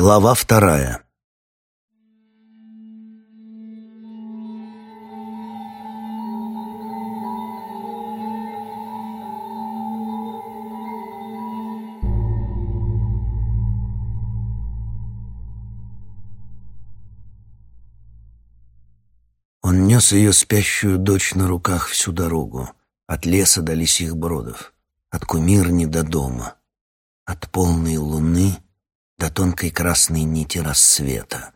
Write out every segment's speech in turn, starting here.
Глава вторая. Он нес ее спящую дочь на руках всю дорогу, от леса до лисих бродов, от кумирни до дома, от полной луны до тонкой красной нити рассвета.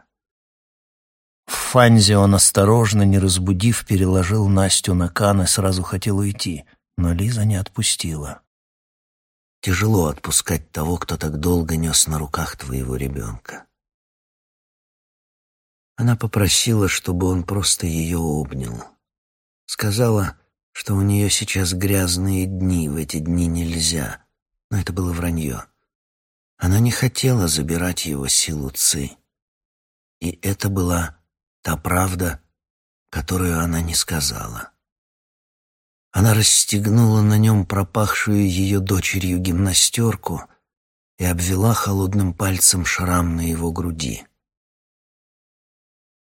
В Фанзе он осторожно, не разбудив, переложил Настю на кан и сразу хотел уйти, но Лиза не отпустила. Тяжело отпускать того, кто так долго нес на руках твоего ребенка. Она попросила, чтобы он просто ее обнял. Сказала, что у нее сейчас грязные дни, в эти дни нельзя, но это было вранье. Она не хотела забирать его силу Ци. И это была та правда, которую она не сказала. Она расстегнула на нем пропахшую ее дочерью гимнастерку и обвела холодным пальцем шрам на его груди.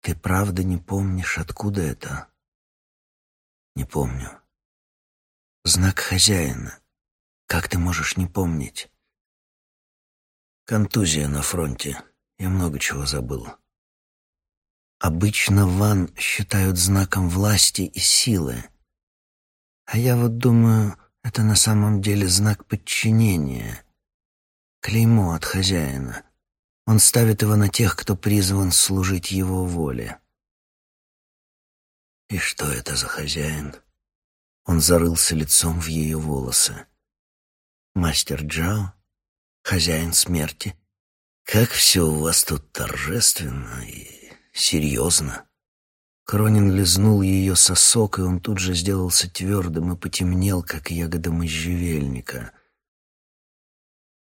«Ты правда не помнишь, откуда это?» «Не помню». «Знак хозяина. Как ты можешь не помнить?» Контузия на фронте. Я много чего забыл. Обычно ван считают знаком власти и силы. А я вот думаю, это на самом деле знак подчинения. Клеймо от хозяина. Он ставит его на тех, кто призван служить его воле. И что это за хозяин? Он зарылся лицом в ее волосы. Мастер Джао? Хозяин смерти. Как все у вас тут торжественно и серьезно. Кронин лизнул ее сосок, и он тут же сделался твердым и потемнел, как ягода можжевельника.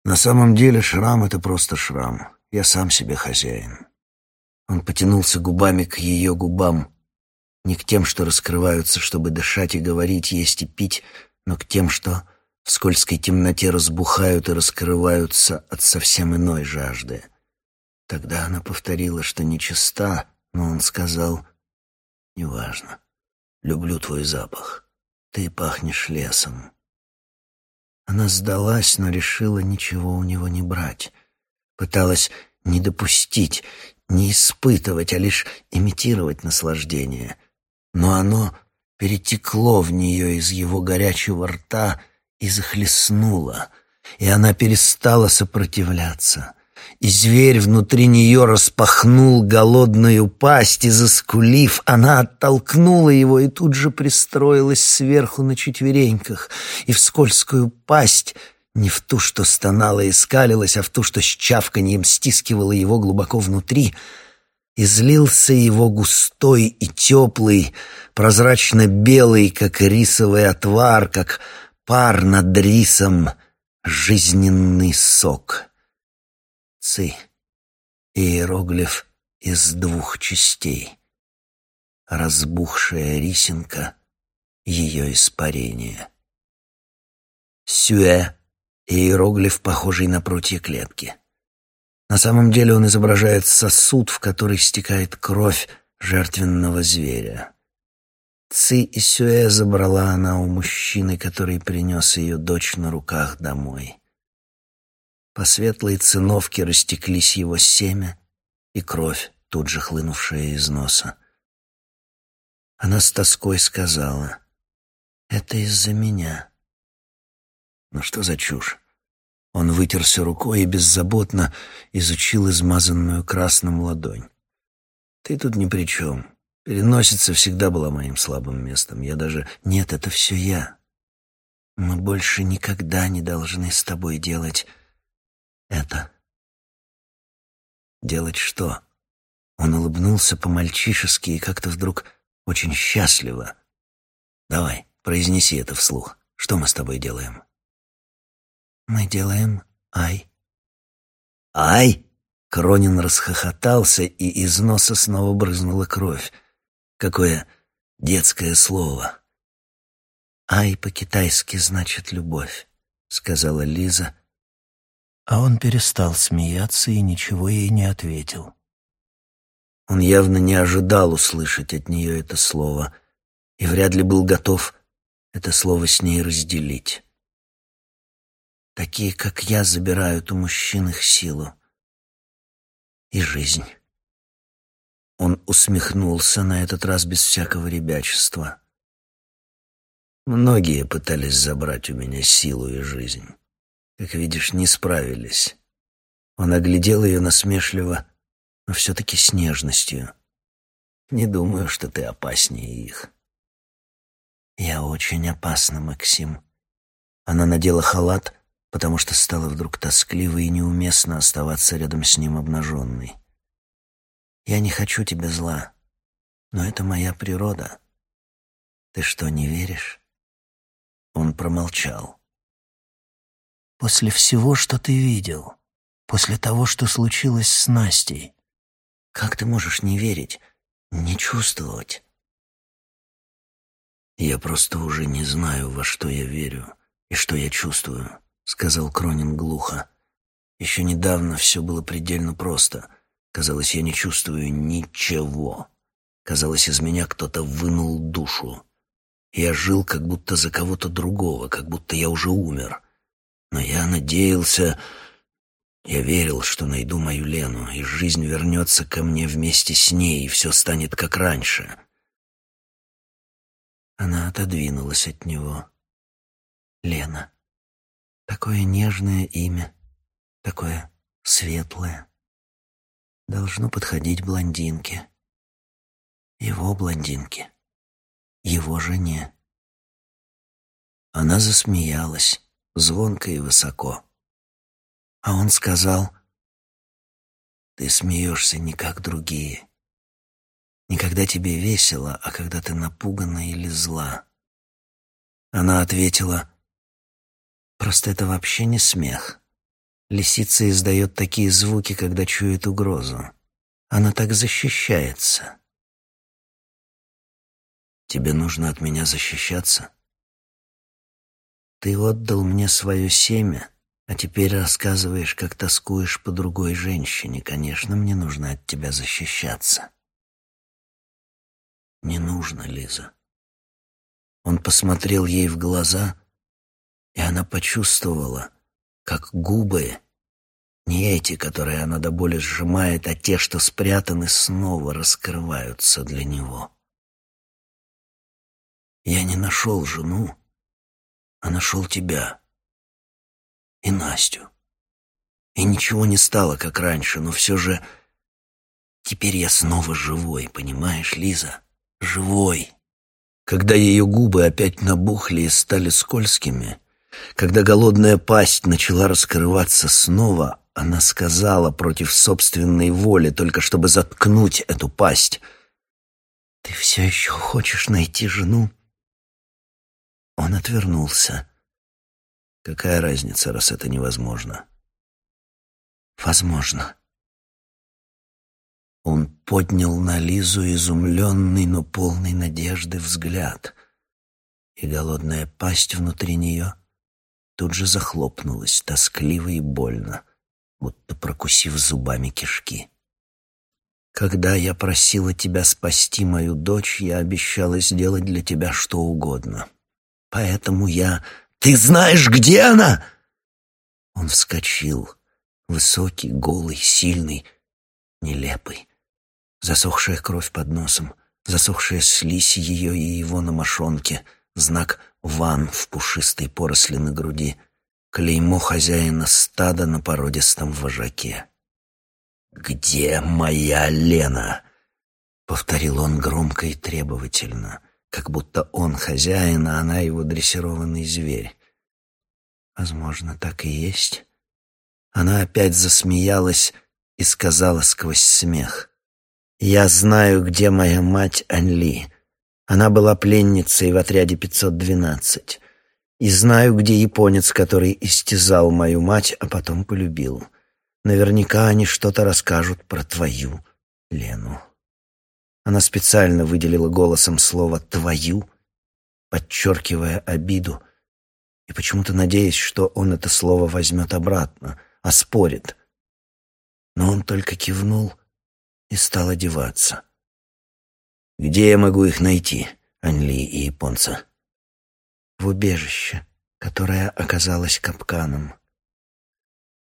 На самом деле шрам — это просто шрам. Я сам себе хозяин. Он потянулся губами к ее губам, не к тем, что раскрываются, чтобы дышать и говорить, есть и пить, но к тем, что в скользкой темноте разбухают и раскрываются от совсем иной жажды. Тогда она повторила, что нечиста, но он сказал, «Неважно, люблю твой запах, ты пахнешь лесом». Она сдалась, но решила ничего у него не брать. Пыталась не допустить, не испытывать, а лишь имитировать наслаждение. Но оно перетекло в нее из его горячего рта — и захлестнула, и она перестала сопротивляться. И зверь внутри нее распахнул голодную пасть, и, заскулив, она оттолкнула его и тут же пристроилась сверху на четвереньках, и в скользкую пасть не в ту, что стонала и скалилась, а в ту, что с чавканьем стискивала его глубоко внутри, излился его густой и теплый, прозрачно-белый, как рисовый отвар, как пар над рисом, жизненный сок. Ци. Иероглиф из двух частей. Разбухшая рисинка, ее испарение. Сюэ. Иероглиф, похожий на прутья клетки. На самом деле он изображает сосуд, в который стекает кровь жертвенного зверя. Ци и Сюэ забрала она у мужчины, который принес ее дочь на руках домой. По светлой циновке растеклись его семя и кровь, тут же хлынувшая из носа. Она с тоской сказала, «Это из-за меня». Ну что за чушь? Он вытерся рукой и беззаботно изучил измазанную красным ладонь. «Ты тут ни при чем. Переносица всегда была моим слабым местом. Я даже... Нет, это все я. Мы больше никогда не должны с тобой делать это. Делать что? Он улыбнулся по-мальчишески и как-то вдруг очень счастливо. Давай, произнеси это вслух. Что мы с тобой делаем? Мы делаем ай. Ай? Кронин расхохотался, и из носа снова брызнула кровь. Какое детское слово. «Ай» по-китайски значит «любовь», — сказала Лиза, А он перестал смеяться и ничего ей не ответил. Он явно не ожидал услышать от нее это слово и вряд ли был готов это слово с ней разделить. Такие, как я, забирают у мужчин их силу и жизнь. Он усмехнулся на этот раз без всякого ребячества. Многие пытались забрать у меня силу и жизнь. Как видишь, не справились. Он оглядел ее насмешливо, но все-таки с нежностью. Не думаю, что ты опаснее их. Я очень опасна, Максим. Она надела халат, потому что стало вдруг тоскливо и неуместно оставаться рядом с ним обнаженной. Я не хочу тебе зла, но это моя природа. Ты что, не веришь? Он промолчал. После всего, что ты видел, после того, что случилось с Настей, как ты можешь не верить, не чувствовать? Я просто уже не знаю, во что я верю и что я чувствую, сказал Кронин глухо. Еще недавно все было предельно просто. Казалось, я не чувствую ничего. Казалось, из меня кто-то вынул душу. Я жил как будто за кого-то другого, как будто я уже умер. Но я надеялся, я верил, что найду мою Лену, и жизнь вернется ко мне вместе с ней, и все станет как раньше. Она отодвинулась от него. Лена. Такое нежное имя, такое светлое должно подходить блондинке. Его блондинке. Его жене. Она засмеялась, звонко и высоко. А он сказал, «Ты смеешься не как другие. Не когда тебе весело, а когда ты напугана или зла». Она ответила, «Просто это вообще не смех. Лисица издает такие звуки, когда чует угрозу. Она так защищается. Тебе нужно от меня защищаться? Ты отдал мне свое семя, а теперь рассказываешь, как тоскуешь по другой женщине. Конечно, мне нужно от тебя защищаться. Не нужно, Лиза. Он посмотрел ей в глаза, и она почувствовала — как губы, не эти, которые она до боли сжимает, а те, что спрятаны, снова раскрываются для него. Я не нашел жену, а нашел тебя и Настю. И ничего не стало, как раньше, но все же теперь я снова живой, понимаешь, Лиза? Живой. Когда ее губы опять набухли и стали скользкими, когда голодная пасть начала раскрываться снова, она сказала против собственной воли, только чтобы заткнуть эту пасть. «Ты все еще хочешь найти жену?» Он отвернулся. «Какая разница, раз это невозможно?» «Возможно». Он поднял на Лизу изумленный, но полный надежды взгляд, и голодная пасть внутри нее — тут же захлопнулась, тоскливо и больно, будто прокусив зубами кишки. Когда я просила тебя спасти мою дочь, я обещала сделать для тебя что угодно. Поэтому я... Ты знаешь, где она? Он вскочил, высокий, голый, сильный, нелепый. Засохшая кровь под носом, засохшая слизь ее и его на мошонке, знак ван в пушистой поросли на груди, клеймо хозяина стада на породистом вожаке. «Где моя Лена?» — повторил он громко и требовательно, как будто он хозяин, а она его дрессированный зверь. Возможно, так и есть. Она опять засмеялась и сказала сквозь смех. «Я знаю, где моя мать Анли. Она была пленницей в отряде 512. И знаю, где японец, который истязал мою мать, а потом полюбил. Наверняка они что-то расскажут про твою Лену. Она специально выделила голосом слово «твою», подчеркивая обиду, и почему-то надеясь, что он это слово возьмет обратно, оспорит. Но он только кивнул и стал одеваться. «Где я могу их найти, Анли и японца?» «В убежище, которое оказалось капканом».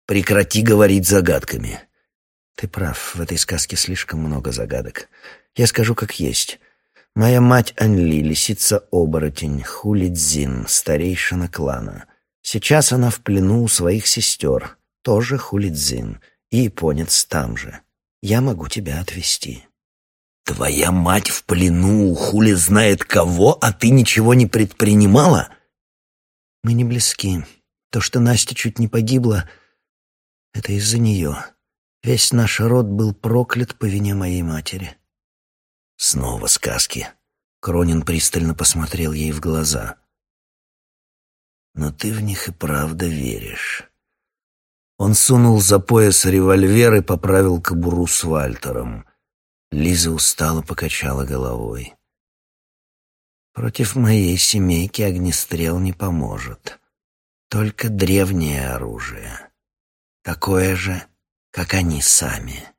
«Прекрати говорить загадками». «Ты прав, в этой сказке слишком много загадок. Я скажу, как есть. Моя мать Анли, лисица-оборотень, Хулидзин, старейшина клана. Сейчас она в плену у своих сестер, тоже Хулидзин, и японец там же. Я могу тебя отвезти». «Твоя мать в плену у хули знает кого, а ты ничего не предпринимала?» «Мы не близки. То, что Настя чуть не погибла, это из-за нее. Весь наш род был проклят по вине моей матери». Снова сказки. Кронин пристально посмотрел ей в глаза. «Но ты в них и правда веришь». Он сунул за пояс револьвер и поправил кобуру с Вальтером. Лиза устало покачала головой. «Против моей семейки огнестрел не поможет. Только древнее оружие. Такое же, как они сами».